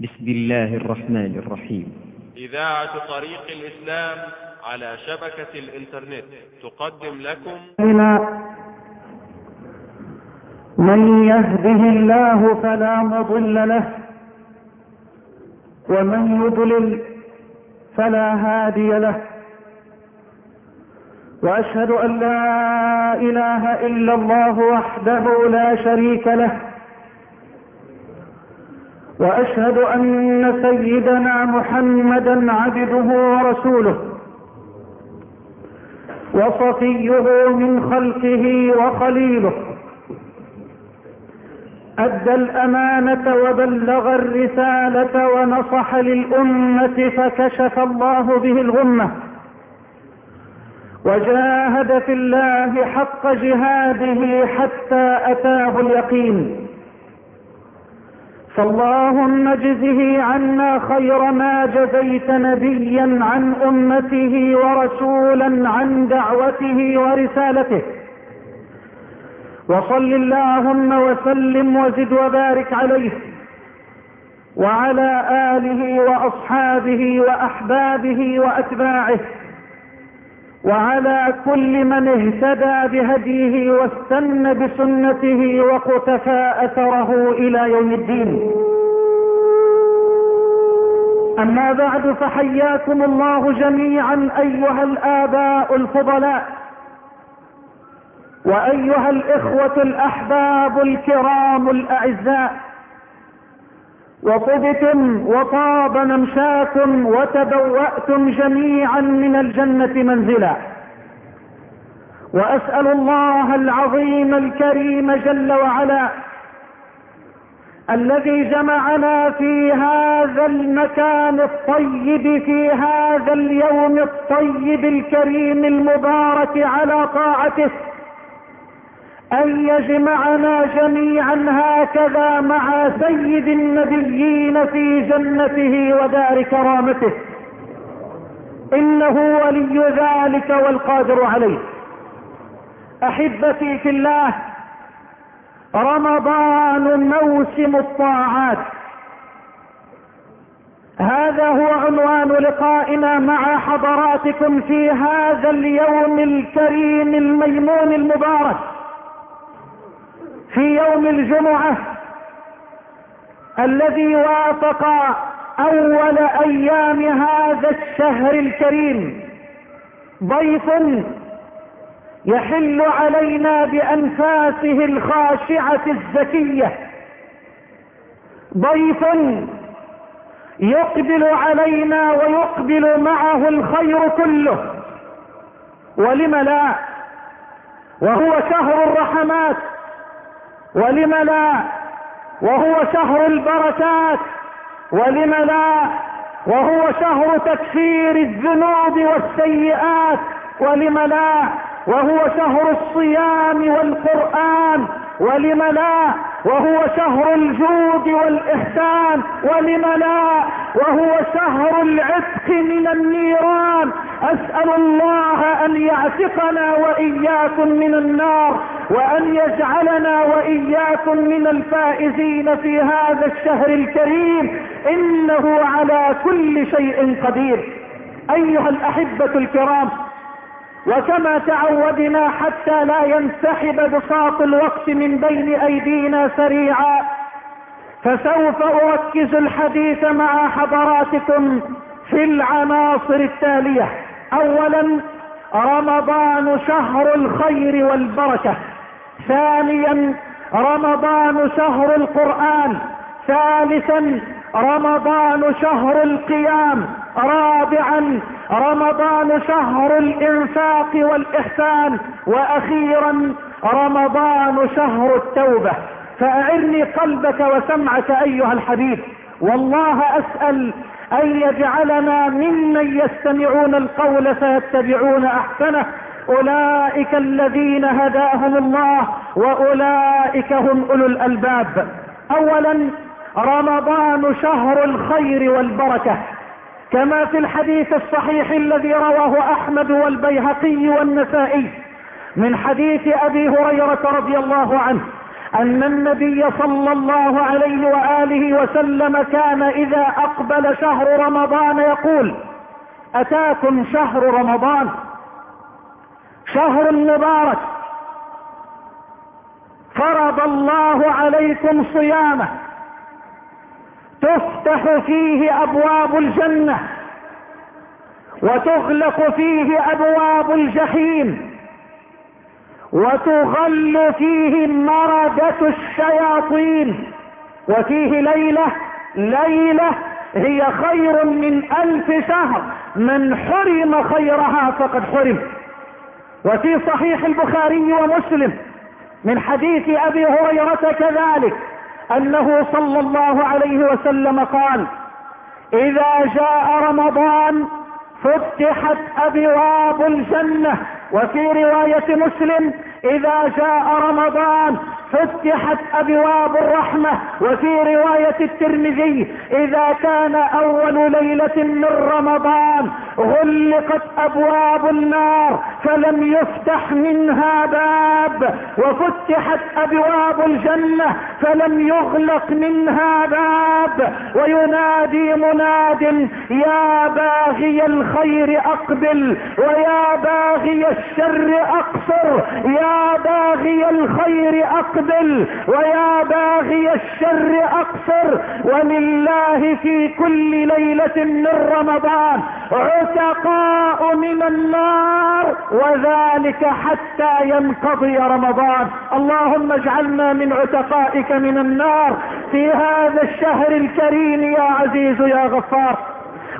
بسم الله الرحمن الرحيم. إذاعة طريق الإسلام على شبكة الإنترنت. تقدم لكم. من يهده الله فلا مضل له ومن يضلل فلا هادي له. وأشهد أن لا إله إلا الله وحده لا شريك له. وأشهد أن سيدنا محمدا عبده ورسوله وصفيه من خلقه وخليله. أدى الأمانة وبلغ الرسالة ونصح للأمة فكشف الله به الغمة. وجاهد في الله حق جهاده حتى أتاه اليقين. فاللهم اجزه عنا خير ما جزيت نبيا عن أمته ورسولا عن دعوته ورسالته. وصل اللهم وسلم وزد وبارك عليه وعلى آله وأصحابه وأحبابه وأتباعه. وعلى كل من اهتدى بهديه واستنى بسنته وقتفى أثره إلى يوم الدين. أما بعد فحياكم الله جميعا أيها الآباء الفضلاء وأيها الإخوة الأحباب الكرام الأعزاء. وطبتم وطاب ممشاكم وتبوأتم جميعا من الجنة منزلا. وأسأل الله العظيم الكريم جل وعلا الذي جمعنا في هذا المكان الطيب في هذا اليوم الطيب الكريم المبارك على طاعته. أن يجمعنا جميعا هكذا مع سيد النبيين في جنته ودار كرامته. إنه ولي ذلك والقادر عليه. أحبتي في الله رمضان موسم الطاعات. هذا هو عنوان لقائنا مع حضراتكم في هذا اليوم الكريم الميمون المبارك. في يوم الجمعة الذي وافق أول أيام هذا الشهر الكريم. ضيف يحل علينا بأنفاسه الخاشعة الزكية. ضيف يقبل علينا ويقبل معه الخير كله. ولم لا؟ وهو شهر الرحمات. ولم لا؟ وهو شهر البركات. ولم لا؟ وهو شهر تكفير الذنوب والسيئات. ولم لا؟ وهو شهر الصيام والقرآن. ولم لا؟ وهو شهر الجود والإحسان. ولم لا؟ وهو شهر العتق من النيران. أسأل الله أن يعتقنا وإياكم من النار وأن يجعلنا وإياكم من الفائزين في هذا الشهر الكريم. إنه على كل شيء قدير. أيها الأحبة الكرام وكما تعودنا حتى لا ينسحب بساط الوقت من بين أيدينا سريعا فسوف أركز الحديث مع حضراتكم في العناصر التالية. اولا رمضان شهر الخير والبركة. ثانيا رمضان شهر القرآن. ثالثا رمضان شهر القيام. رابعا رمضان شهر الإنفاق والإحسان. وأخيرا رمضان شهر التوبة. فأعرني قلبك وسمعك أيها الحبيب. والله أسأل أن يجعلنا ممن يستمعون القول فيتبعون أحسنه. أولئك الذين هداهم الله وأولئك هم أولو الألباب. اولا رمضان شهر الخير والبركة. كما في الحديث الصحيح الذي رواه أحمد والبيهقي والنسائي من حديث أبي هريرة رضي الله عنه أن النبي صلى الله عليه وآله وسلم كان إذا أقبل شهر رمضان يقول أتاكم شهر رمضان؟ شهر مبارك. فرض الله عليكم صيامه. تفتح فيه أبواب الجنة. وتغلق فيه أبواب الجحيم. وتغل فيه مردة الشياطين. وفيه ليلة ليلة هي خير من ألف شهر. من حرم خيرها فقد حرم. وفي صحيح البخاري ومسلم من حديث أبي هريرة كذلك أنه صلى الله عليه وسلم قال إذا جاء رمضان فتحت أبواب الجنة وفي رواية مسلم إذا جاء رمضان فتحت أبواب الرحمة وفي رواية الترمذي إذا كان أول ليلة من رمضان غلقت أبواب النار فلم يفتح منها باب وفتحت أبواب الجنة فلم يغلق منها باب. وينادي مناد يا باغي الخير أقبل ويا باغي الشر أقصر يا باغي الخير أقبل. ويا باغي الشر أقصر. ولله في كل ليلة من رمضان عتقاء من النار وذلك حتى ينقضي رمضان. اللهم اجعلنا من عتقائك من النار في هذا الشهر الكريم يا عزيز يا غفار.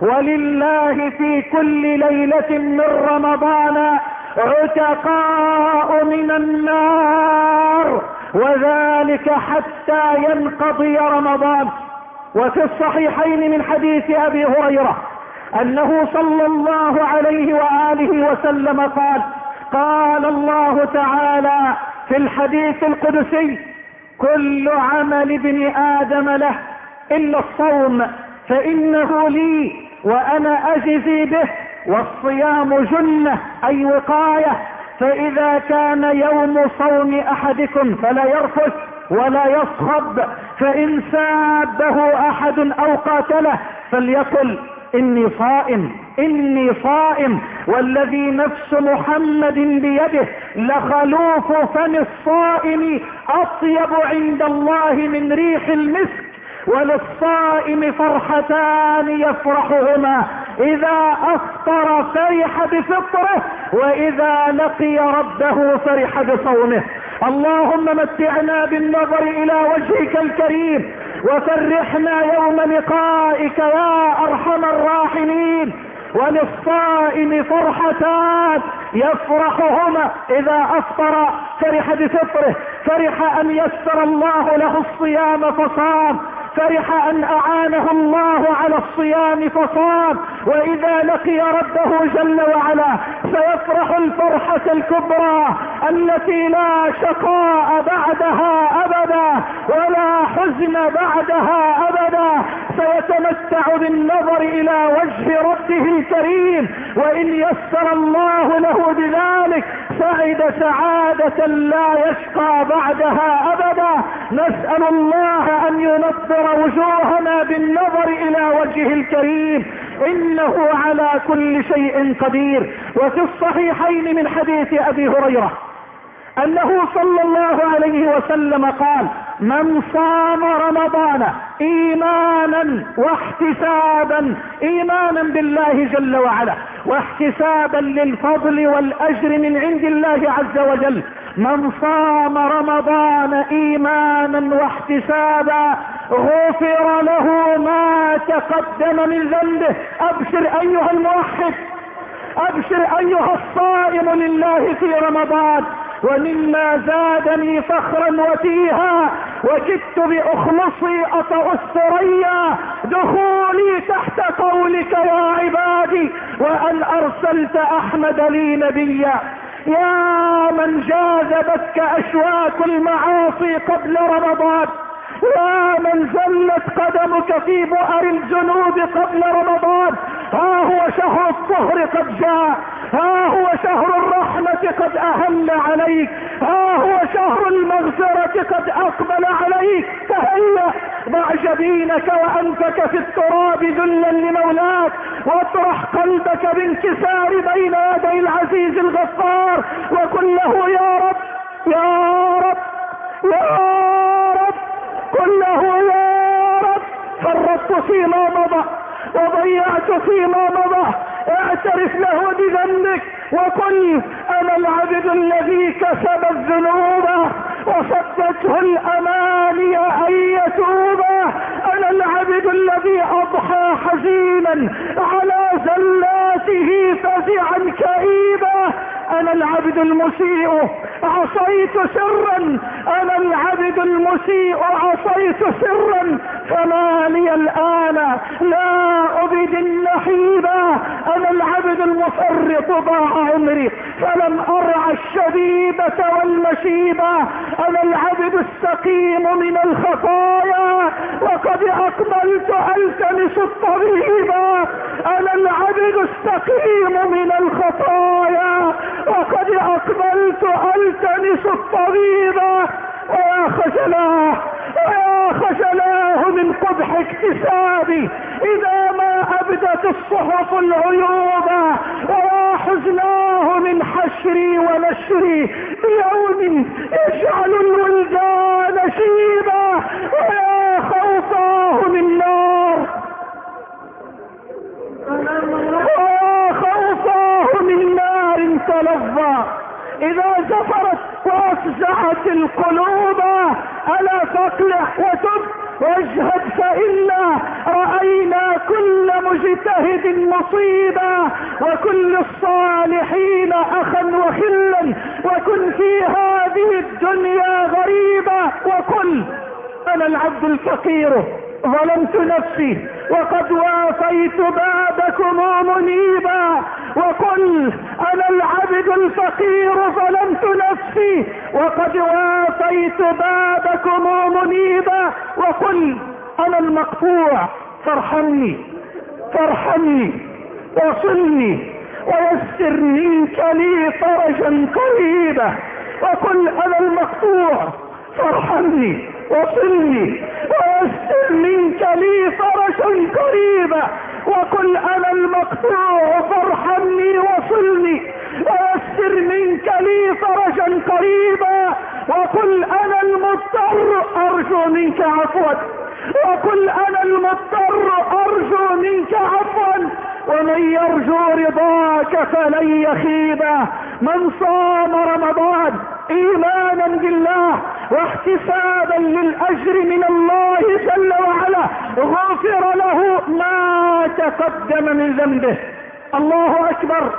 ولله في كل ليلة من رمضان عتقاء من النار وذلك حتى ينقضي رمضان. وفي الصحيحين من حديث أبي هريرة أنه صلى الله عليه وآله وسلم قال قال الله تعالى في الحديث القدسي كل عمل ابن آدم له إلا الصوم فإنه لي وأنا أجزي به والصيام جنة أي وقاية. فإذا كان يوم صوم أحدكم فلا يرفث ولا يصخب. فإن سابه أحد أو قاتله فليقل إني صائم إني صائم. والذي نفس محمد بيده لخلوف فم الصائم أطيب عند الله من ريح المسك. وللصائم فرحتان يفرحهما. إذا أفطر فرح بفطره وإذا لقي ربه فرح بصومه. اللهم متعنا بالنظر إلى وجهك الكريم وفرحنا يوم لقائك يا أرحم الراحمين. وللصائم فرحتان يفرحهما. إذا أفطر فرح بفطره فرح أن يسر الله له الصيام فصام. فرح أن أعانه الله على الصيام فصام وإذا لقي ربه جل وعلا سيفرح الفرحة الكبرى التي لا شقاء بعدها أبدا ولا حزن بعدها أبدا. سيتمتع بالنظر إلى وجه ربه الكريم وإن يسر الله له بذلك سعد سعادة لا يشقى بعدها أبدا. نسأل الله أن ينظر وجوهنا بالنظر إلى وجهه الكريم. إنه على كل شيء قدير. وفي الصحيحين من حديث أبي هريرة أنه صلى الله عليه وسلم قال من صام رمضان إيمانا واحتسابا إيمانا بالله جل وعلا واحتسابا للفضل والأجر من عند الله عز وجل من صام رمضان إيمانا واحتسابا غفر له ما تقدم من ذنبه. أبشر أيها الموحد أبشر أيها الصائم لله في رمضان. ومما زادني فخرا وتيها وكدت بأخلصي أطأ الثريا. دخولي تحت قولك يا عبادي وأن أرسلت أحمد لي نبيا. يا من جاذبتك أشواك المعاصي قبل رمضان. يا من زلت قدمك في بؤر الجنوب قبل رمضان. ها هو شهر الطهر قد جاء. ها هو شهر الرحمة قد أهل عليك. ها هو شهر المغفرة قد أقبل عليك. فهيا ضع جبينك وأنفك في التراب ذلا لمولاك. واطرح قلبك بانكسار بين يدي العزيز الغفار. وقل له يا رب يا رب يا رب قل له يا رب فرطت فيما مضى وضيعت فيما مضى. اعترف له بذنبك وقل أنا العبد الذي كسب الذنوب وصدته الأماني أن يتوب. أنا العبد الذي أضحى حزينا على زلاته فزعا كئيبا. أنا العبد المسيء عصيت سرا أنا العبد المسيء عصيت سرا فما لي الآن لا أبد النحيبا أنا العبد المفرط ضاع عمري فلم ارعى الشبيبة والمشيبة أنا العبد السقيم من الخطايا وقد اقبلت ألتمس الطبيبا أنا العبد السقيم من الخطايا وقد اقبلت ألتمس الطبيبا ويا خجلاه ويا خجلاه من قبح اكتسابي إذا ما أبدت الصحف العيوب ويا حزناه من حشري ونشري. بيوم وافزعت القلوب الا فاقلع وتب واجهد فإنا رأينا كل مجتهد مصيبا وكل الصالحين أخا وخلا وكن في هذه الدنيا غريبا وقل أنا العبد الفقير ظلمت نفسي وقد وافيت بابكم منيبا وقل أنا العبد الفقير ظلمت نفسي وقد وافيت بابكم منيبا وقل أنا المقطوع فارحمني فارحمني وصلني ويسر منك لي فرجا قريبا وقل أنا المقطوع فارحمني وصلني ويسر منك لي فرجا قريبا وقل أنا المقطوع فارحمني وصلني. ويسر منك لي فرجا قريبا. وقل أنا المضطر أرجو منك عفوا. وقل أنا المضطر أرجو منك عفوا. ومن يرجو رضاك فلن يخيبا من صام رمضان ايمانا بالله واحتسابا للأجر من الله جل وعلا. غفر له ما تقدم من ذنبه. الله أكبر.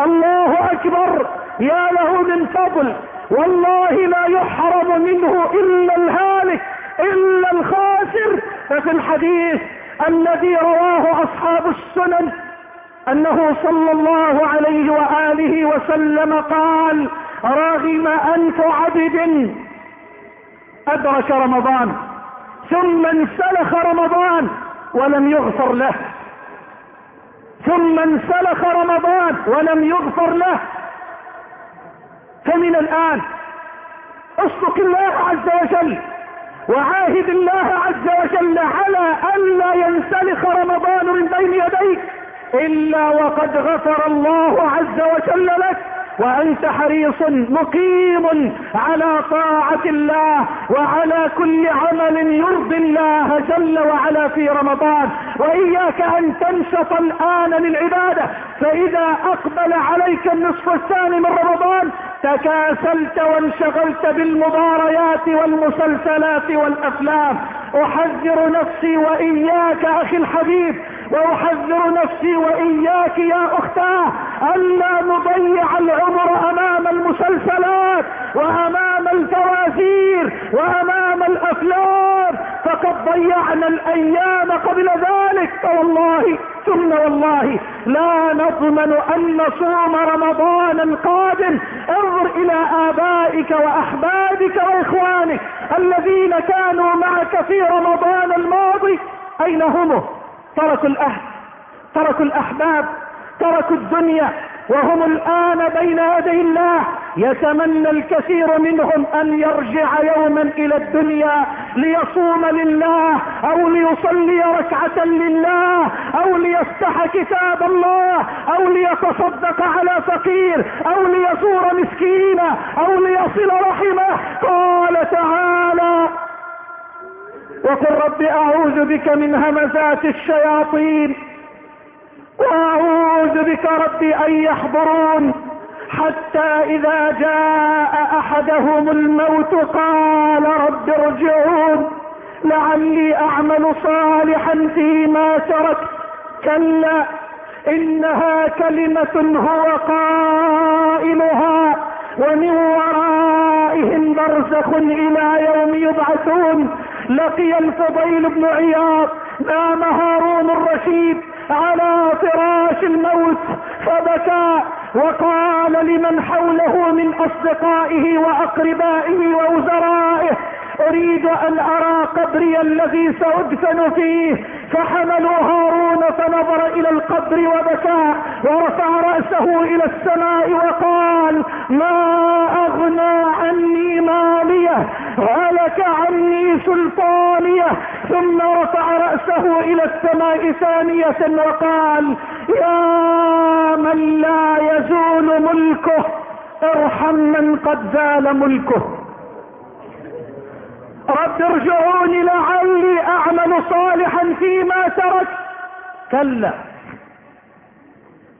الله أكبر. يا له من فضل. والله لا يحرم منه إلا الهالك إلا الخاسر. ففي الحديث الذي رواه أصحاب السنن أنه صلى الله عليه وآله وسلم قال رغم انف عبد أدرك رمضان ثم انسلخ رمضان ولم يغفر له. ثم انسلخ رمضان ولم يغفر له. فمن الآن اصدق الله عز وجل وعاهد الله عز وجل على الا ينسلخ رمضان من بين يديك إلا وقد غفر الله عز وجل لك وأنت حريص مقيم على طاعة الله وعلى كل عمل يرضي الله جل وعلا في رمضان. وإياك أن تنشط الآن للعبادة. فإذا أقبل عليك النصف الثاني من رمضان تكاسلت وانشغلت بالمباريات والمسلسلات والأفلام. أحذر نفسي وإياك أخي الحبيب وأحذر نفسي وإياك يا أختاه الا نضيع العمر أمام المسلسلات وأمام الفوازير وأمام الأفلام. فقد ضيعنا الأيام قبل ذلك. فوالله ثم والله لا نضمن أن نصوم رمضان القادم. انظر إلى آبائك وأحبابك وإخوانك الذين كانوا معك في رمضان الماضي. أين هم؟ تركوا الأهل تركوا الأحباب تركوا الدنيا وهم الآن بين يدي الله. يتمنى الكثير منهم أن يرجع يوما إلى الدنيا ليصوم لله أو ليصلي ركعة لله أو ليفتح كتاب الله أو ليتصدق على فقير أو ليزور مسكينة أو ليصل رحمه. قال تعالى وقل رب أعوذ بك من همزات الشياطين وأعوذ بك ربي أن يحضرون حتى إذا جاء أحدهم الموت قال رب ارجعون لعلي أعمل صالحا فيما ترك. كلا إنها كلمة هو قائلها ومن ورائهم برزخ إلى يوم يبعثون. لقي الفضيل بن عياض نام هارون الرشيد على فراش الموت فبكى وقال لمن حوله من أصدقائه وأقربائه ووزرائه أريد أن أرى قبري الذي سأدفن فيه فحملوا هارون فنظر إلى القبر وبكى ورفع رأسه إلى السماء وقال ما أغنى عني مالية هلك عني سلطانية. ثم رفع رأسه إلى السماء ثانية وقال يا من لا يزول ملكه ارحم من قد زال ملكه. رب ارجعوني لعلي أعمل صالحا فيما ترك. كلا.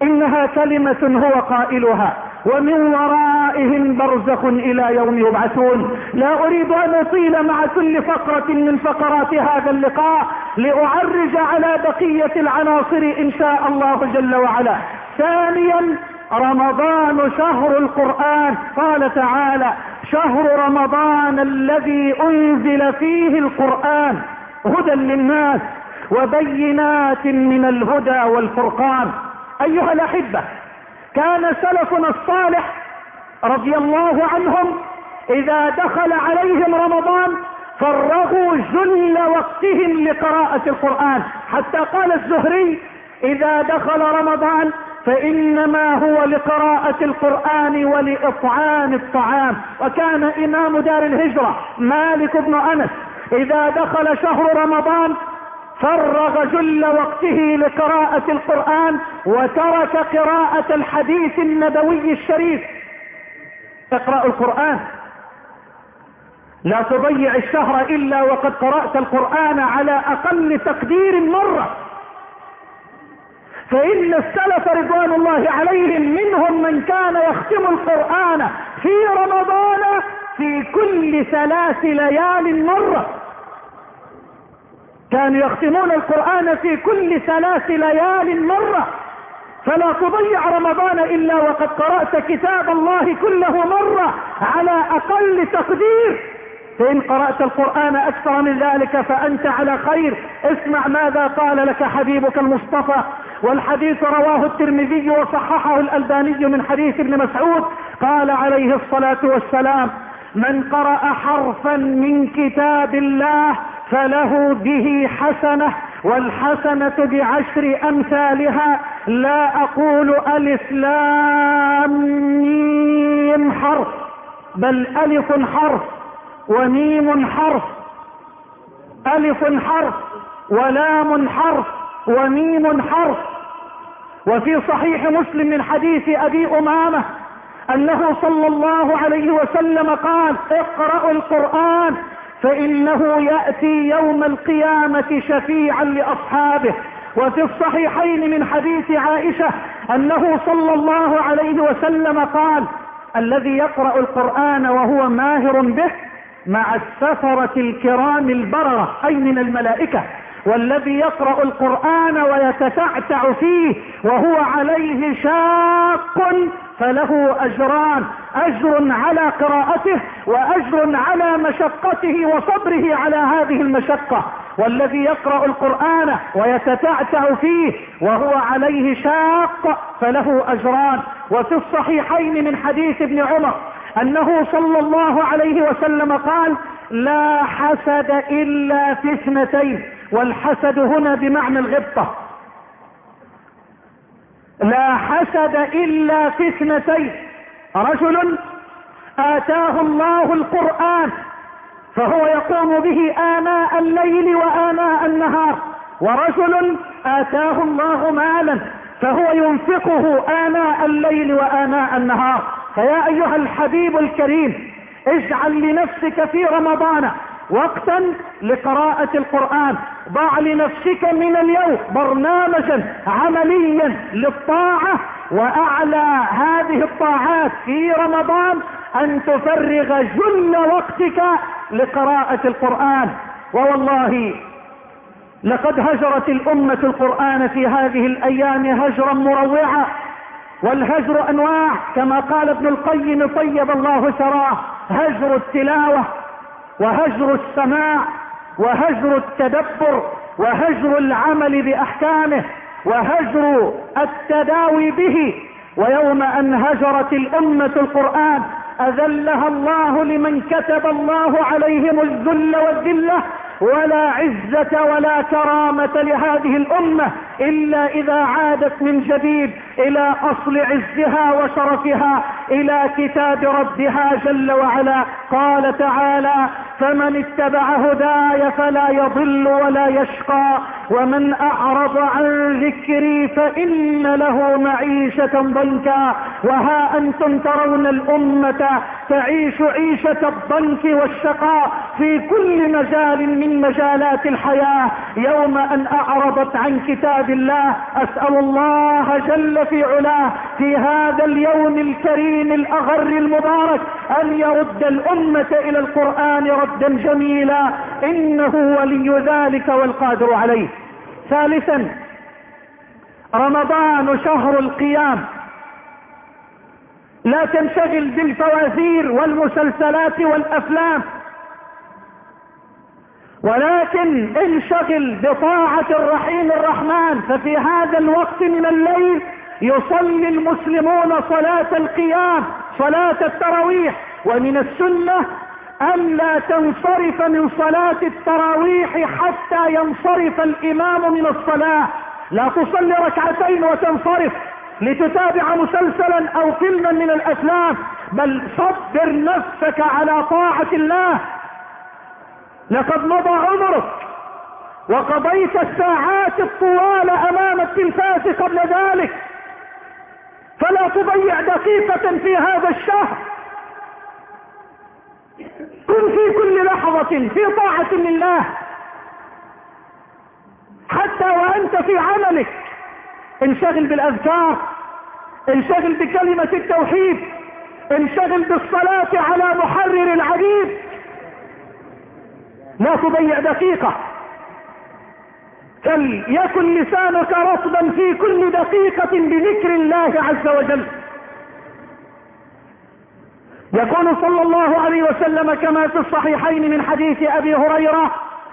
إنها كلمة هو قائلها. ومن ورائهم برزخ إلى يوم يبعثون. لا أريد أن أطيل مع كل فقرة من فقرات هذا اللقاء لأعرج على بقية العناصر إن شاء الله جل وعلا. ثانيا رمضان شهر القرآن. قال تعالى شهر رمضان الذي أنزل فيه القرآن هدى للناس وبينات من الهدى والفرقان. أيها الأحبة كان سلفنا الصالح رضي الله عنهم إذا دخل عليهم رمضان فرغوا جل وقتهم لقراءة القرآن. حتى قال الزهري إذا دخل رمضان فإنما هو لقراءة القرآن ولإطعام الطعام. وكان إمام دار الهجرة مالك بن أنس إذا دخل شهر رمضان فرغ جل وقته لقراءة القرآن وترك قراءة الحديث النبوي الشريف. اقرأ القرآن. لا تضيع الشهر إلا وقد قرأت القرآن على أقل تقدير مرة. فإن السلف رضوان الله عليهم منهم من كان يختم القرآن في رمضان في كل ثلاث ليال مرة. كانوا يختمون القرآن في كل ثلاث ليال مرة. فلا تضيع رمضان إلا وقد قرأت كتاب الله كله مرة على أقل تقدير. فإن قرأت القرآن أكثر من ذلك فأنت على خير. اسمع ماذا قال لك حبيبك المصطفى. والحديث رواه الترمذي وصححه الألباني من حديث ابن مسعود. قال عليه الصلاة والسلام من قرأ حرفا من كتاب الله فله به حسنة والحسنة بعشر أمثالها. لا أقول ألف لام حرف بل ألف حرف. وميم حرف ألف حرف ولام حرف وميم حرف. وفي صحيح مسلم من حديث أبي أمامة أنه صلى الله عليه وسلم قال اقرأوا القرآن فإنه يأتي يوم القيامة شفيعا لأصحابه. وفي الصحيحين من حديث عائشة أنه صلى الله عليه وسلم قال الذي يقرأ القرآن وهو ماهر به مع السفرة الكرام البررة أي من الملائكة والذي يقرأ القرآن ويتتعتع فيه وهو عليه شاق فله أجران أجر على قراءته وأجر على مشقته وصبره على هذه المشقة. والذي يقرأ القرآن ويتتعتع فيه وهو عليه شاق فله أجران. وفي الصحيحين من حديث ابن عمر أنه صلى الله عليه وسلم قال لا حسد إلا في اثنتين والحسد هنا بمعنى الغبطة. لا حسد إلا في اثنتين. رجل آتاه الله القرآن فهو يقوم به آناء الليل وآناء النهار. ورجل آتاه الله مالا فهو ينفقه آناء الليل وآناء النهار. فيا أيها الحبيب الكريم اجعل لنفسك في رمضان وقتا لقراءة القرآن. ضع لنفسك من اليوم برنامجا عمليا للطاعة. وأعلى هذه الطاعات في رمضان أن تفرغ جل وقتك لقراءة القرآن. ووالله لقد هجرت الأمة القرآن في هذه الأيام هجرا مروعا. والهجر أنواع كما قال ابن القيم طيب الله ثراه هجر التلاوة وهجر السماع وهجر التدبر وهجر العمل بأحكامه وهجر التداوي به. ويوم ان هجرت الأمة القرآن أذلها الله لمن كتب الله عليهم الذل والذلة ولا عزة ولا كرامة لهذه الأمة إلا إذا عادت من جديد إلى أصل عزها وشرفها إلى كتاب ربها جل وعلا. قال تعالى فمن اتبع هداي فلا يضل ولا يشقى ومن أعرض عن ذكري فإن له معيشة ضنكا. وها أنتم ترون الأمة تعيش عيشة الضنك والشقاء في كل مجال من مجالات الحياة يوم أن أعرضت عن كتاب الله أسأل الله جل في علاه في هذا اليوم الكريم الأغر المبارك أن يرد الأمة إلى القرآن ردا جميلا إنه ولي ذلك والقادر عليه. ثالثا رمضان شهر القيام. لا تنشغل بالفوازير والمسلسلات والأفلام. ولكن انشغل بطاعة الرحيم الرحمن ففي هذا الوقت من الليل يصلي المسلمون صلاة القيام صلاة التراويح. ومن السنة أن لا تنصرف من صلاة التراويح حتى ينصرف الإمام من الصلاة. لا تصلي ركعتين وتنصرف لتتابع مسلسلا أو فيلما من الأفلام بل صبر نفسك على طاعة الله. لقد مضى عمرك وقضيت الساعات الطوال أمام التلفاز قبل ذلك. فلا تضيع دقيقة في هذا الشهر. كن في كل لحظة في طاعة لله. حتى وأنت في عملك. انشغل بالأذكار. انشغل بكلمة التوحيد. انشغل بالصلاة على محرر العبيد. لا تضيع دقيقة. فليكن لسانك رطبا في كل دقيقة بذكر الله عز وجل. يقول صلى الله عليه وسلم كما في الصحيحين من حديث أبي هريرة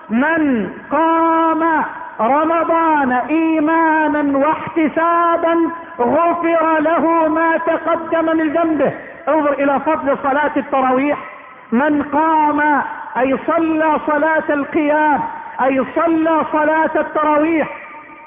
من قام رمضان إيمانا واحتسابا غفر له ما تقدم من ذنبه. انظر إلى فضل صلاة التراويح. من قام أي صلى صلاة القيام أي صلى صلاة التراويح.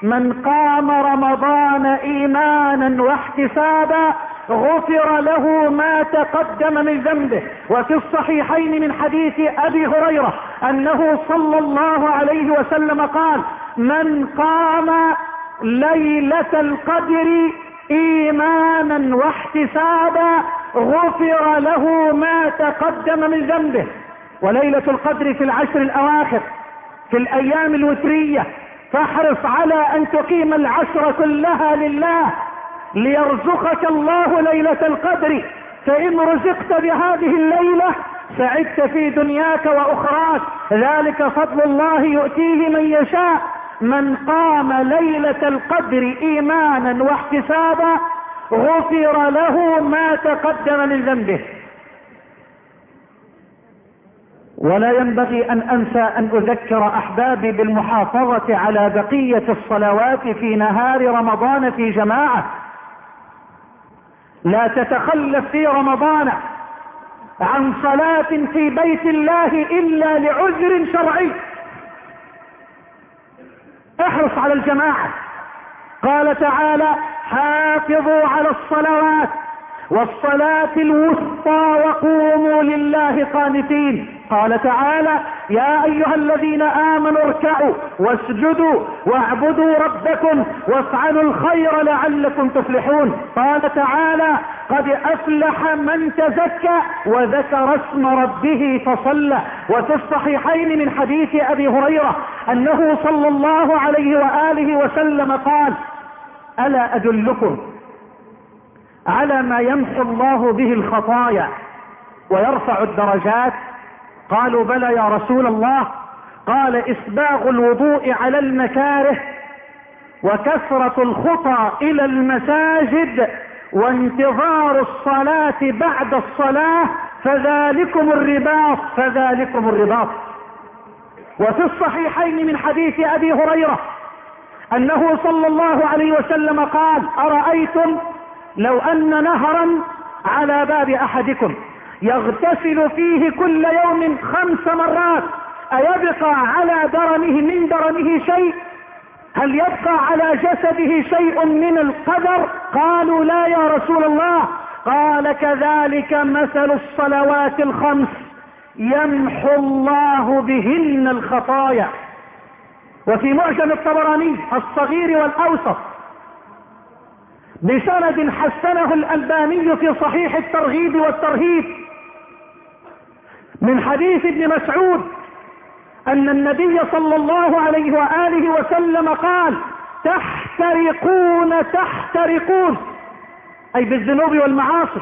من قام رمضان إيمانا واحتسابا غفر له ما تقدم من ذنبه. وفي الصحيحين من حديث أبي هريرة أنه صلى الله عليه وسلم قال من قام ليلة القدر إيمانا واحتسابا غفر له ما تقدم من ذنبه. وليلة القدر في العشر الأواخر في الأيام الوترية فاحرص على أن تقيم العشر كلها لله ليرزقك الله ليلة القدر. فإن رزقت بهذه الليلة سعدت في دنياك وأخراك. ذلك فضل الله يؤتيه من يشاء. من قام ليلة القدر إيمانا واحتسابا غفر له ما تقدم من ذنبه. ولا ينبغي أن أنسى أن أذكر أحبابي بالمحافظة على بقية الصلوات في نهار رمضان في جماعة. لا تتخلف في رمضان عن صلاة في بيت الله إلا لعذر شرعي. احرص على الجماعة. قال تعالى حافظوا على الصلوات والصلاة الوسطى وقوموا لله قانتين. قال تعالى يا أيها الذين آمنوا اركعوا واسجدوا واعبدوا ربكم وافعلوا الخير لعلكم تفلحون. قال تعالى قد أفلح من تزكى وذكر اسم ربه فصلى. وفي الصحيحين من حديث أبي هريرة أنه صلى الله عليه وآله وسلم قال ألا أدلكم على ما يمحو الله به الخطايا ويرفع الدرجات؟ قالوا بلى يا رسول الله. قال إسباغ الوضوء على المكاره وكثرة الخطى إلى المساجد وانتظار الصلاة بعد الصلاة فذلكم الرباط فذلكم الرباط. وفي الصحيحين من حديث أبي هريرة أنه صلى الله عليه وسلم قال أرأيتم لو أن نهرا على باب أحدكم؟ يغتسل فيه كل يوم خمس مرات. أيبقى على درنه من درنه شيء؟ هل يبقى على جسده شيء من القدر؟ قالوا لا يا رسول الله. قال كذلك مثل الصلوات الخمس. يمحو الله بهن الخطايا. وفي معجم الطبراني الصغير والأوسط. بسند حسنه الألباني في صحيح الترغيب والترهيب. من حديث ابن مسعود أن النبي صلى الله عليه وآله وسلم قال تحترقون تحترقون أي بالذنوب والمعاصي.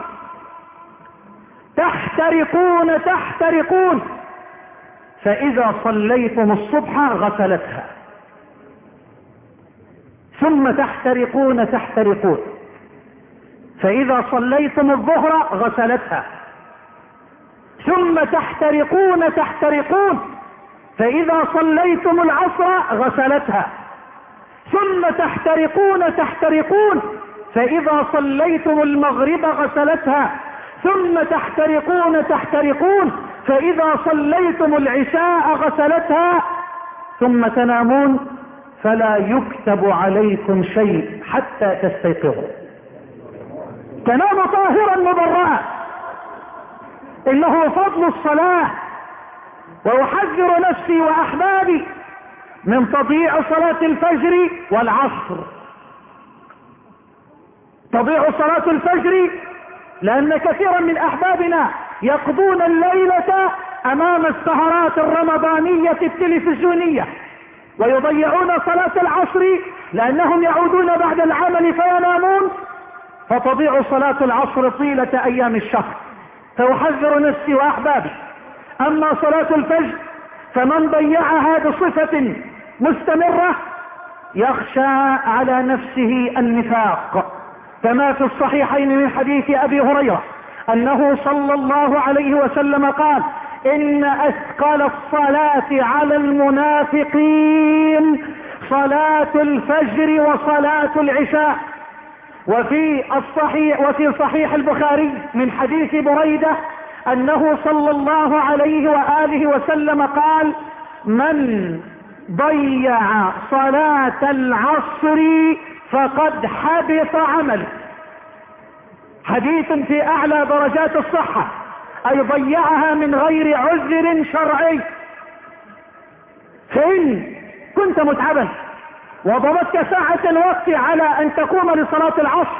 تحترقون تحترقون. فإذا صليتم الصبح غسلتها. ثم تحترقون تحترقون. فإذا صليتم الظهر غسلتها. ثم تحترقون تحترقون. فإذا صليتم العصر غسلتها. ثم تحترقون تحترقون. فإذا صليتم المغرب غسلتها. ثم تحترقون تحترقون. فإذا صليتم العشاء غسلتها. ثم تنامون. فلا يكتب عليكم شيء حتى تستيقظوا. تنام طاهرا مبرأ إنه فضل الصلاة. وأحذر نفسي وأحبابي من تضييع صلاة الفجر والعصر. تضيع صلاة الفجر لأن كثيرا من أحبابنا يقضون الليلة أمام السهرات الرمضانية التلفزيونية ويضيعون صلاة العصر لأنهم يعودون بعد العمل فينامون. فتضيع صلاة العصر طيلة أيام الشهر. فأحذر نفسي وأحبابي. أما صلاة الفجر فمن ضيعها بصفة مستمرة يخشى على نفسه النفاق. كما في الصحيحين من حديث أبي هريرة أنه صلى الله عليه وسلم قال إن أثقل الصلاة على المنافقين صلاة الفجر وصلاة العشاء. وفي الصحيح وفي صحيح البخاري من حديث بريدة أنه صلى الله عليه وآله وسلم قال من ضيع صلاة العصر فقد حبط عمله حديث في أعلى درجات الصحة أي ضيعها من غير عذر شرعي. فإن كنت متعبا وضبطت ساعة الوقت على أن تقوم لصلاة العصر.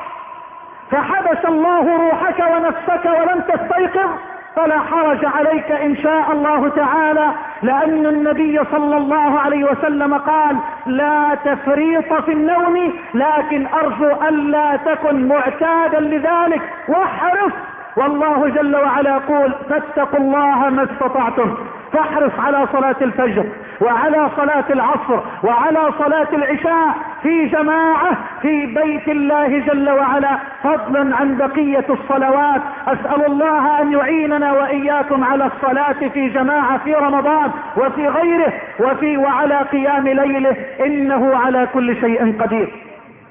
فحبس الله روحك ونفسك ولم تستيقظ فلا حرج عليك إن شاء الله تعالى لأن النبي صلى الله عليه وسلم قال لا تفريط في النوم لكن أرجو الا تكن معتادا لذلك واحرص. والله جل وعلا يقول فاتقوا الله ما استطعتم. فاحرص على صلاة الفجر وعلى صلاة العصر وعلى صلاة العشاء في جماعة في بيت الله جل وعلا. فضلا عن بقية الصلوات. أسأل الله أن يعيننا وإياكم على الصلاة في جماعة في رمضان وفي غيره وفي وعلى قيام ليله. إنه على كل شيء قدير.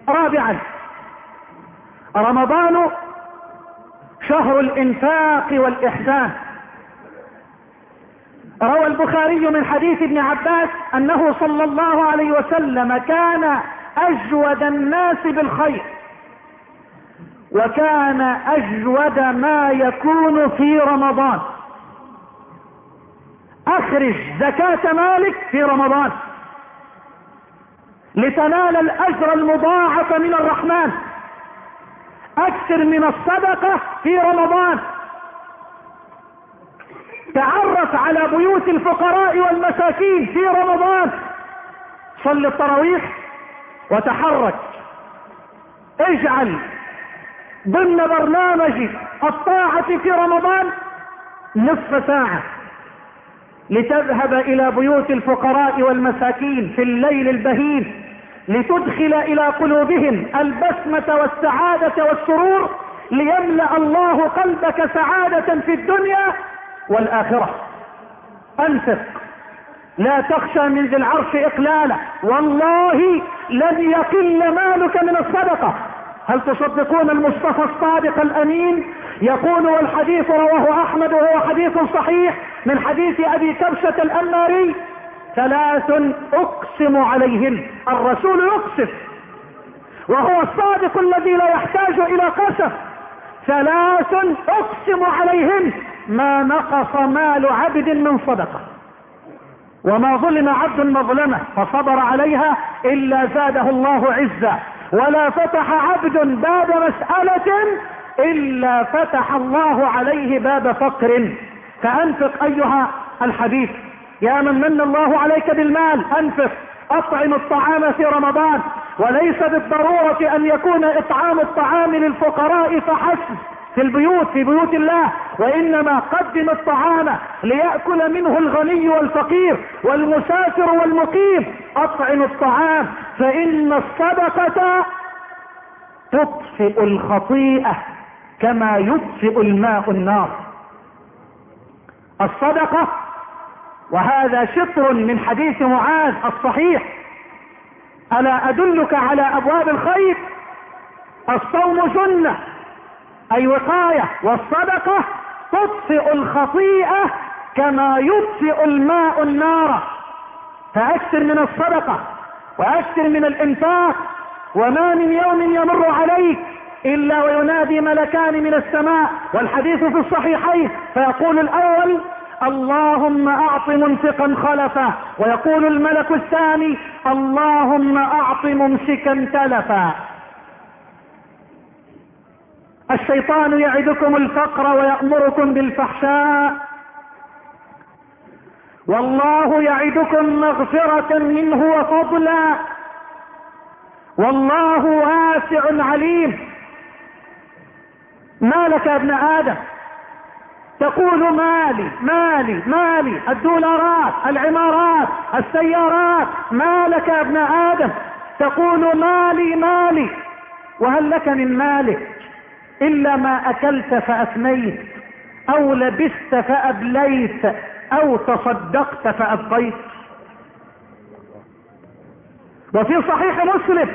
رابعا رمضان شهر الإنفاق والإحسان. روى البخاري من حديث ابن عباس أنه صلى الله عليه وسلم كان أجود الناس بالخير وكان أجود ما يكون في رمضان. أخرج زكاة مالك في رمضان. لتنال الأجر المضاعف من الرحمن. أكثر من الصدقة في رمضان. تعرف على بيوت الفقراء والمساكين في رمضان. صل التراويح وتحرك. اجعل ضمن برنامج الطاعة في رمضان نصف ساعة لتذهب إلى بيوت الفقراء والمساكين في الليل البهيم لتدخل إلى قلوبهم البسمة والسعادة والسرور ليملأ الله قلبك سعادة في الدنيا والآخرة. أنفق. لا تخشى من ذي العرش إقلالا. والله لن يقل مالك من الصدقة. هل تصدقون المصطفى الصادق الأمين؟ يقول والحديث رواه أحمد وهو حديث صحيح من حديث أبي كبشة الأنماري ثلاث أقسم عليهن الرسول يقسم. وهو الصادق الذي لا يحتاج إلى قسم. ثلاث أقسم عليهن ما نقص مال عبد من صدقة. وما ظلم عبد مظلمة فصبر عليها إلا زاده الله عزا. ولا فتح عبد باب مسألة إلا فتح الله عليه باب فقر. فأنفق أيها الحبيب يا من من الله عليك بالمال أنفق. أطعم الطعام في رمضان. وليس بالضرورة أن يكون إطعام الطعام للفقراء فحسب. في البيوت في بيوت الله. وإنما قدم الطعام ليأكل منه الغني والفقير والمسافر والمقيم. أطعم الطعام فإن الصدقة تطفئ الخطيئة كما يطفئ الماء النار. الصدقة وهذا شطر من حديث معاذ الصحيح. ألا أدلك على أبواب الخير؟ الصوم جنة أي وقاية والصدقة تطفئ الخطيئة كما يطفئ الماء النار. فأكثر من الصدقة وأكثر من الإنفاق وما من يوم يمر عليك إلا وينادي ملكان من السماء. والحديث في الصحيحين فيقول الأول اللهم أعط منفقا خلفا. ويقول الملك الثاني اللهم أعط ممسكا تلفا. الشيطان يعدكم الفقر ويأمركم بالفحشاء. والله يعدكم مغفرة منه وفضلا والله واسع عليم. ما لك يا ابن آدم؟ تقول مالي مالي مالي. الدولارات العمارات السيارات. ما لك يا ابن آدم؟ تقول مالي مالي. وهل لك من مالك؟ إلا ما أكلت فأفنيت أو لبست فأبليت أو تصدقت فأبقيت. وفي صحيح مسلم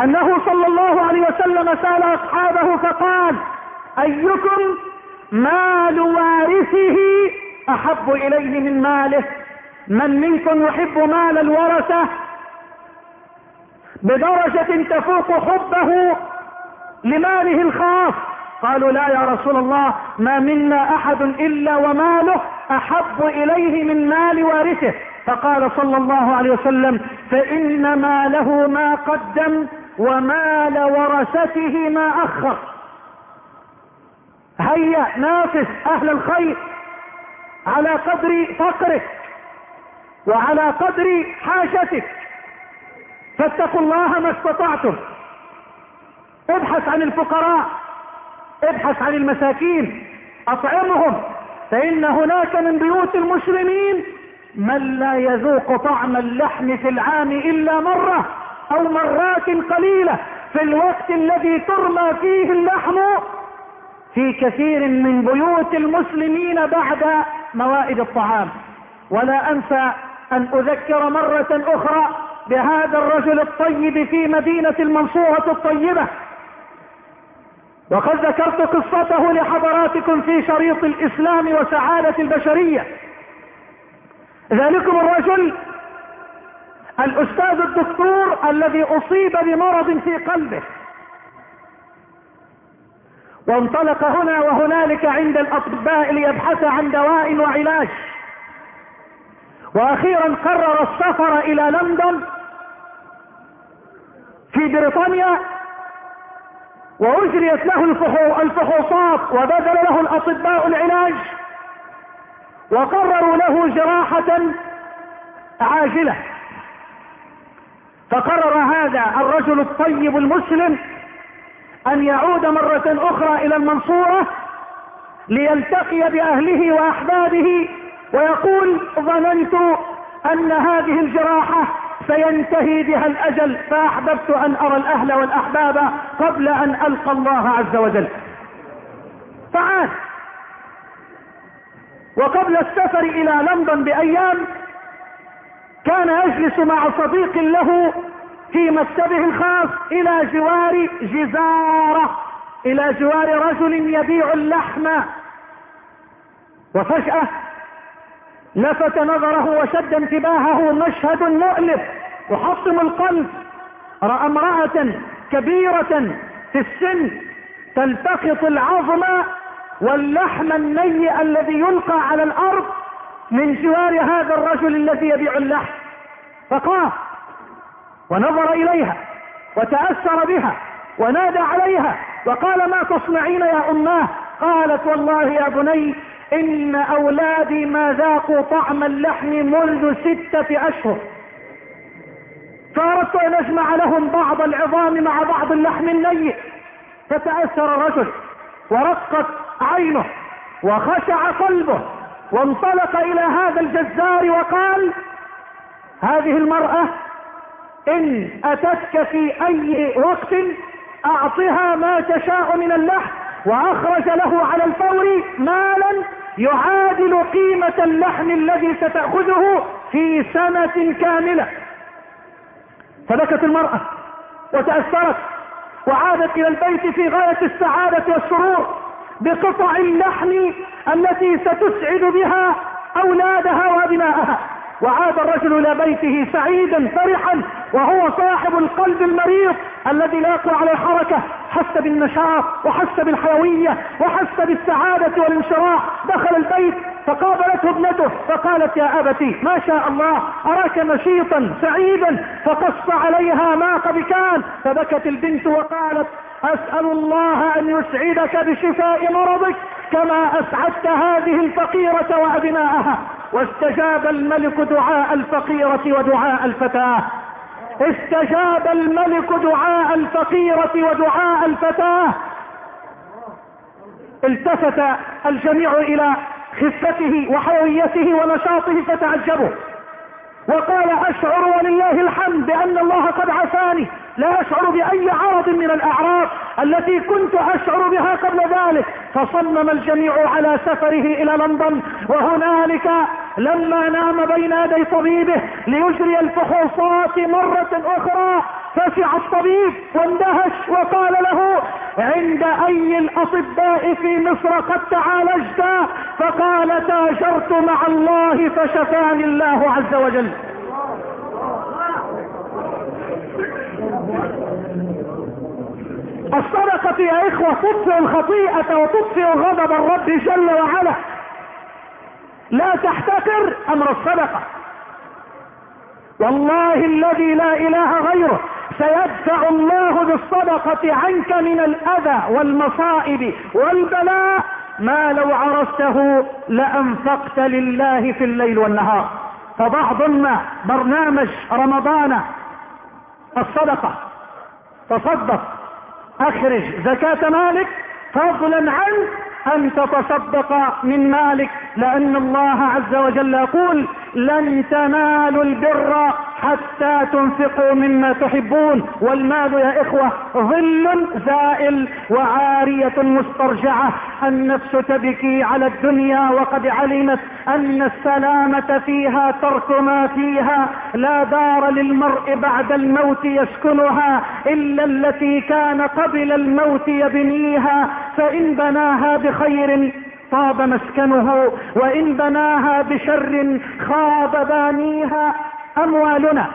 أنه صلى الله عليه وسلم سأل أصحابه فقال أيكم مال وارثه أحب إليه من ماله؟ من منكم يحب مال الورثة؟ بدرجة تفوق حبه لماله الخاص. قالوا لا يا رسول الله ما منا أحد إلا وماله أحب إليه من مال وارثه. فقال صلى الله عليه وسلم فإن ماله ما قدم ومال ورثته ما أخر. هيا نافس أهل الخير على قدر فقرك وعلى قدر حاجتك فاتقوا الله ما استطعتم. ابحث عن الفقراء ابحث عن المساكين أطعمهم فإن هناك من بيوت المسلمين من لا يذوق طعم اللحم في العام إلا مرة أو مرات قليلة في الوقت الذي ترمى فيه اللحم في كثير من بيوت المسلمين بعد موائد الطعام. ولا أنسى أن أذكر مرة أخرى بهذا الرجل الطيب في مدينة المنصورة الطيبة وقد ذكرت قصته لحضراتكم في شريط الإسلام وسعادة البشرية. ذلكم الرجل الأستاذ الدكتور الذي أصيب بمرض في قلبه. وانطلق هنا وهنالك عند الأطباء ليبحث عن دواء وعلاج. وأخيرا قرر السفر إلى لندن في بريطانيا وأجريت له الفحوصات وبذل له الأطباء العلاج وقرروا له جراحة عاجلة. فقرر هذا الرجل الطيب المسلم أن يعود مرة أخرى إلى المنصورة ليلتقي بأهله وأحبابه ويقول ظننت أن هذه الجراحة سينتهي بها الأجل فأحببت أن أرى الأهل والأحباب قبل أن ألقى الله عز وجل. فعاد وقبل السفر إلى لندن بأيام كان يجلس مع صديق له في مكتبه الخاص إلى جوار جزارة إلى جوار رجل يبيع اللحم. وفجأة لفت نظره وشد انتباهه مشهد مؤلم يحطم القلب. رأى امرأة كبيرة في السن تلتقط العظم واللحم الني الذي يلقى على الأرض من جوار هذا الرجل الذي يبيع اللحم. فقام ونظر إليها وتأثر بها ونادى عليها وقال ما تصنعين يا أماه؟ قالت والله يا بني إن أولادي ما ذاقوا طعم اللحم منذ ستة أشهر. فاردت أن أجمع لهم بعض العظام مع بعض اللحم النيء فتأثر الرجل ورقت عينه وخشع قلبه وانطلق إلى هذا الجزار وقال هذه المرأة إن أتتك في أي وقت أعطها ما تشاء من اللحم وأخرج له على الفور مالا يعادل قيمة اللحم الذي ستأخذه في سنة كاملة. فبكت المرأة وتأثرت وعادت إلى البيت في غاية السعادة والسرور بقطع اللحم التي ستسعد بها أولادها وابنائها وعاد الرجل إلى بيته سعيدا فرحا وهو صاحب القلب المريض الذي لا يقوى على الحركة حس بالنشاط وحس بالحيوية وحس بالسعادة والانشراح. دخل البيت فقابلته ابنته فقالت يا أبتي ما شاء الله أراك نشيطا سعيدا فقص عليها ما قد كان. فبكت البنت وقالت أسأل الله أن يسعدك بشفاء مرضك كما أسعدت هذه الفقيرة وابنائها واستجاب الملك دعاء الفقيرة ودعاء الفتاة. استجاب الملك دعاء الفقيرة ودعاء الفتاة. التفت الجميع إلى خفته وحيويته ونشاطه فتعجبوا. وقال أشعر ولله الحمد بأن الله قد عافاني. لا أشعر بأي عرض من الأعراض التي كنت أشعر بها قبل ذلك. فصمم الجميع على سفره إلى لندن وهنالك لما نام بين يدي طبيبه ليجري الفحوصات مرة أخرى. فزع الطبيب واندهش وقال له عند أي الأطباء في مصر قد تعالجت؟ فقال تاجرت مع الله فشفاني الله عز وجل. الصدقة يا إخوة تطفئ الخطيئة وتطفئ غضب الرب جل وعلا. لا تحتكر أمر الصدقة. والله الذي لا إله غيره سيدفع الله بالصدقة عنك من الأذى والمصائب والبلاء. ما لو عرفته لأنفقت لله في الليل والنهار. فضع ضمن برنامج رمضان الصدقة. تصدق. أخرج زكاة مالك فضلا عن أن تتصدق من مالك لأن الله عز وجل يقول لن تنالوا البر حتى تنفقوا مما تحبون. والمال يا إخوة ظل زائل وعارية مسترجعة. النفس تبكي على الدنيا وقد علمت أن السلامة فيها ترك ما فيها. لا دار للمرء بعد الموت يسكنها إلا التي كان قبل الموت يبنيها. فإن بناها بخير طاب مسكنه وإن بناها بشر خاب بانيها أموالنا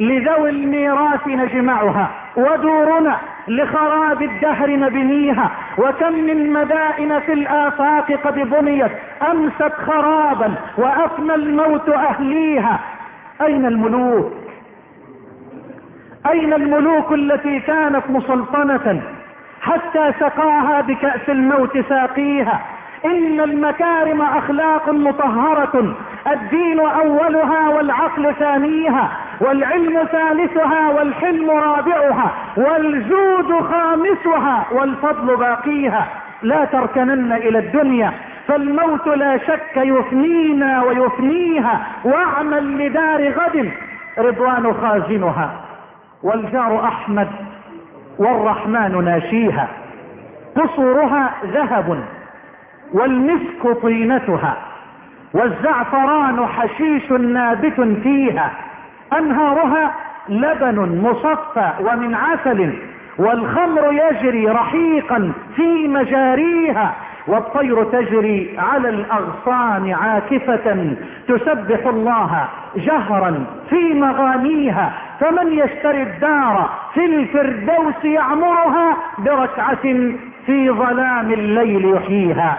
لذوي الميراث نجمعها ودورنا لخراب الدهر نبنيها وكم من مدائن في الآفاق قد بنيت أمست خرابا وأفنى الموت أهليها. أين الملوك؟ أين الملوك التي كانت مسلطنة حتى سقاها بكأس الموت ساقيها؟ إن المكارم أخلاق مطهرة. الدين أولها والعقل ثانيها والعلم ثالثها والحلم رابعها والجود خامسها والفضل باقيها. لا تركنن إلى الدنيا فالموت لا شك يفنينا ويفنيها. واعمل لدار غد رضوان خازنها. والجار أحمد والرحمن ناشيها. قصورها ذهب. والمسك طينتها والزعفران حشيش نابت فيها أنهارها لبن مصفى ومن عسل والخمر يجري رحيقا في مجاريها والطير تجري على الأغصان عاكفة تسبح الله جهرا في مغانيها فمن يشتري الدار في الفردوس يعمرها بركعة في ظلام الليل يحييها.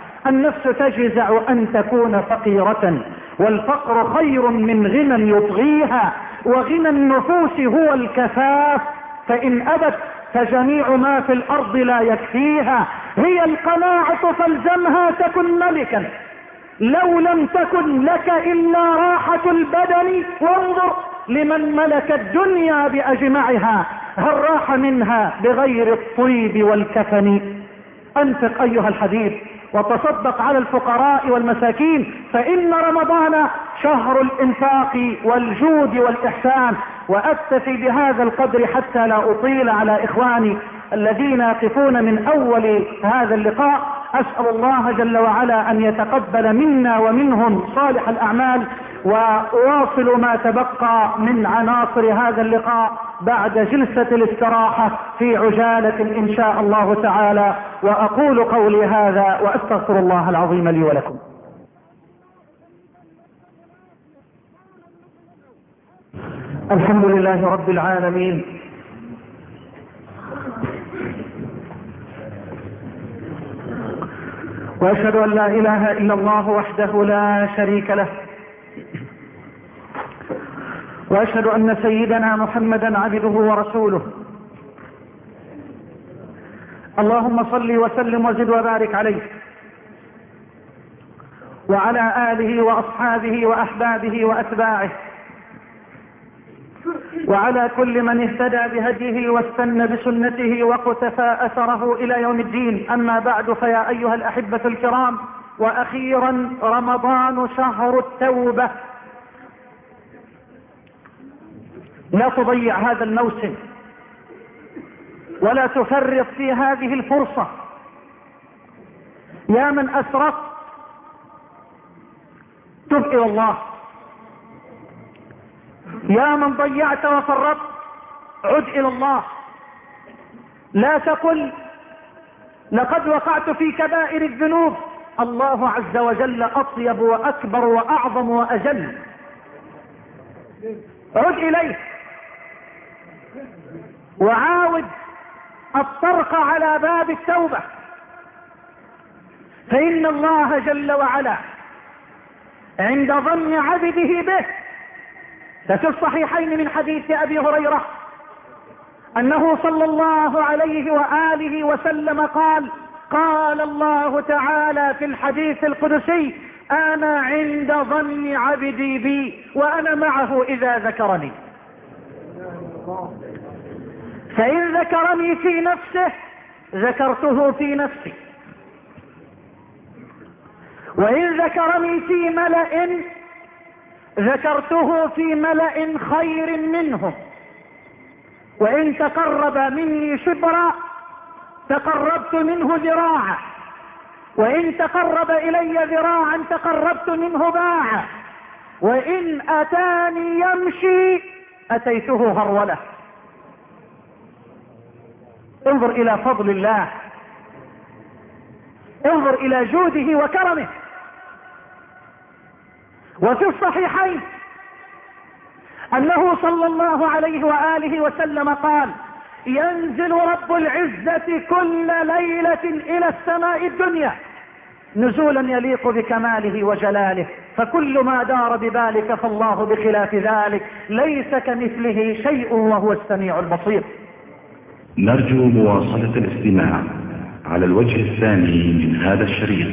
النفس تجزع أن تكون فقيرة والفقر خير من غنى يطغيها وغنى النفوس هو الكفاف فإن أبت فجميع ما في الأرض لا يكفيها هي القناعة فالزمها تكن ملكا. لو لم تكن لك إلا راحة البدن وانظر لمن ملك الدنيا بأجمعها هل راح منها بغير الطيب والكفن؟ انفق أيها الحبيب. وتصدق على الفقراء والمساكين فإن رمضان شهر الإنفاق والجود والإحسان وأكتفي بهذا القدر حتى لا أطيل على إخواني الذين يقفون من أول هذا اللقاء. أسأل الله جل وعلا أن يتقبل منا ومنهم صالح الأعمال وأواصل ما تبقى من عناصر هذا اللقاء بعد جلسة الاستراحة في عجالة إن شاء الله تعالى. وأقول قولي هذا وأستغفر الله العظيم لي ولكم. الحمد لله رب العالمين. وأشهد أن لا إله إلا الله وحده لا شريك له. وأشهد أن سيدنا محمدا عبده ورسوله. اللهم صل وسلم وزد وبارك عليه. وعلى آله وأصحابه وأحبابه وأتباعه. وعلى كل من اهتدى بهديه واستنى بسنته وقتفى أثره إلى يوم الدين. أما بعد فيا أيها الأحبة الكرام وأخيرا رمضان شهر التوبة. لا تضيع هذا الموسم ولا تفرط في هذه الفرصة. يا من أسرفت تب إلى الله يا من ضيعت وفرطت عد إلى الله. لا تقل لقد وقعت في كبائر الذنوب. الله عز وجل أطيب وأكبر وأعظم وأجل. عد إليه. وعاود الطرق على باب التوبة. فإن الله جل وعلا عند ظن عبده به ففي الصحيحين من حديث أبي هريرة أنه صلى الله عليه وآله وسلم قال قال الله تعالى في الحديث القدسي أنا عند ظن عبدي بي وأنا معه إذا ذكرني. فإن ذكرني في نفسه ذكرته في نفسي. وإن ذكرني في ملأ ذكرته في ملأ خير منه. وإن تقرب مني شبرا تقربت منه ذراعا. وإن تقرب إلي ذراعا تقربت منه باعا. وإن أتاني يمشي أتيته هرولة. انظر إلى فضل الله. انظر إلى جوده وكرمه. وفي الصحيحين أنه صلى الله عليه وآله وسلم قال ينزل رب العزة كل ليلة إلى السماء الدنيا نزولا يليق بكماله وجلاله فكل ما دار ببالك فالله بخلاف ذلك ليس كمثله شيء وهو السميع البصير. نرجو مواصلة الاستماع على الوجه الثاني من هذا الشريط.